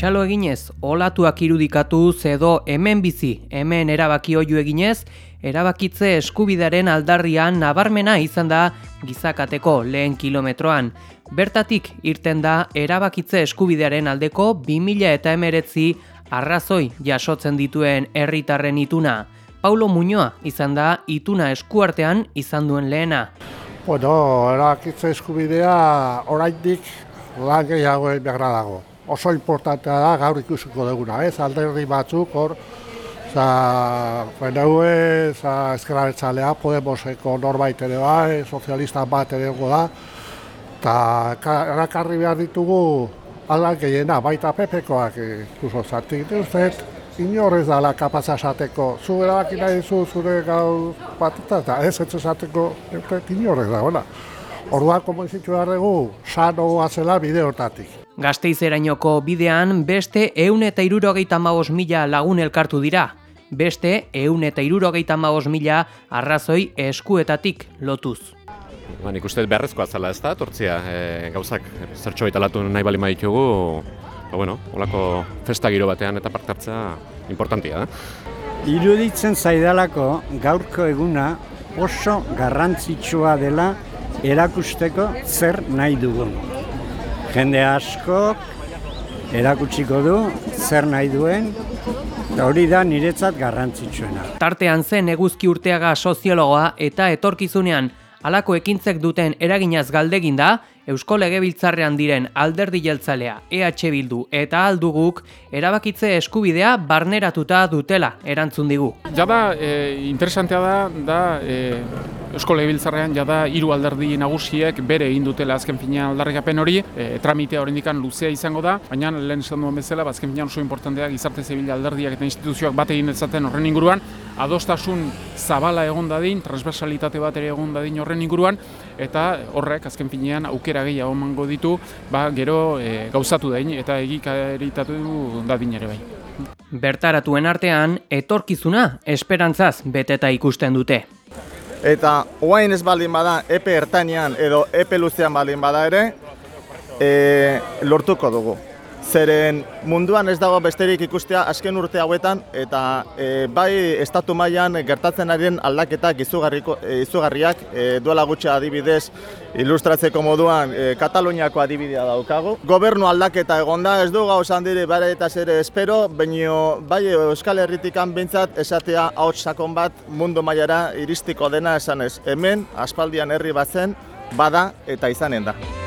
Txalo eginez, olatuak irudikatuz edo hemen bizi, hemen erabaki oiu eginez, erabakitze eskubidaren aldarrian nabarmena izan da gizakateko lehen kilometroan. Bertatik irten da erabakitze eskubidearen aldeko 2000 eta emeretzi arrazoi jasotzen dituen herritarren ituna. Paulo Muñoa izan da ituna eskuartean izan duen lehena. Bueno, erabakitze eskubidea oraindik lan gehiago beharra dago. Oso importantea da gaur ikusiko duguna, ez? Alderdi batzuk hor, za, PNV, za, ezkera Podemoseko norbait ere bai, sozialista bat ere da, eta erakarri behar ditugu ala gehiena, baita pepekoak ikuso zartik. Uste, inorrez dala kapaz esateko, zu erabaki nahi zu zure gau bat eta ez ez esateko, inorrez da, hola. Orduan, komo izitu behar dugu, sano zela bide hortatik. Gazteizerainoko bidean beste eun eta irurogeita mila lagun elkartu dira. Beste eun eta irurogeita mila arrazoi eskuetatik lotuz. Ba, nik uste beharrezkoa zela ez da, tortzia e, gauzak zertxo baita latu nahi bali maitugu, ba, bueno, olako festa giro batean eta partartzea importantia da. Iruditzen zaidalako gaurko eguna oso garrantzitsua dela erakusteko zer nahi dugun. Jende asko erakutsiko du zer nahi duen eta hori da niretzat garrantzitsuena. Tartean zen eguzki urteaga soziologoa eta etorkizunean Halako ekintzek duten eraginaz galdegin da, Eusko Legebiltzarrean diren alderdi jeltzalea EH Bildu eta alduguk erabakitze eskubidea barneratuta dutela erantzun digu. Jada, e, interesantea da, da e, Eusko Legebiltzarrean jada hiru alderdi nagusiek bere egin dutela azken fina aldarrikapen hori, e, tramitea indikan luzea izango da, baina lehen esan duen bezala, ba, azken fina oso importantea gizarte zibila alderdiak eta instituzioak bat egin dezaten horren inguruan, adostasun zabala egon dadin, transversalitate bat ere egon dadin horren inguruan, eta horrek azken finean aukera gehiago emango ditu, ba, gero e, gauzatu dain eta egikaritatu dadin ere bai. Bertaratuen artean, etorkizuna esperantzaz beteta ikusten dute. Eta oain ez baldin bada, epe ertainean edo epe luzean baldin bada ere, e, lortuko dugu. Zeren munduan ez dago besterik ikustea azken urte hauetan eta e, bai estatu mailan gertatzen arien aldaketak izugarriko, e, izugarriak e, duela gutxe adibidez ilustratzeko moduan e, Kataluniako adibidea daukagu. Gobernu aldaketa egonda ez du gauz handiri bare eta zere espero, baino bai Euskal Herritikan bintzat esatea hau sakon bat mundu mailara iristiko dena esanez. Hemen aspaldian herri batzen bada eta izanen da.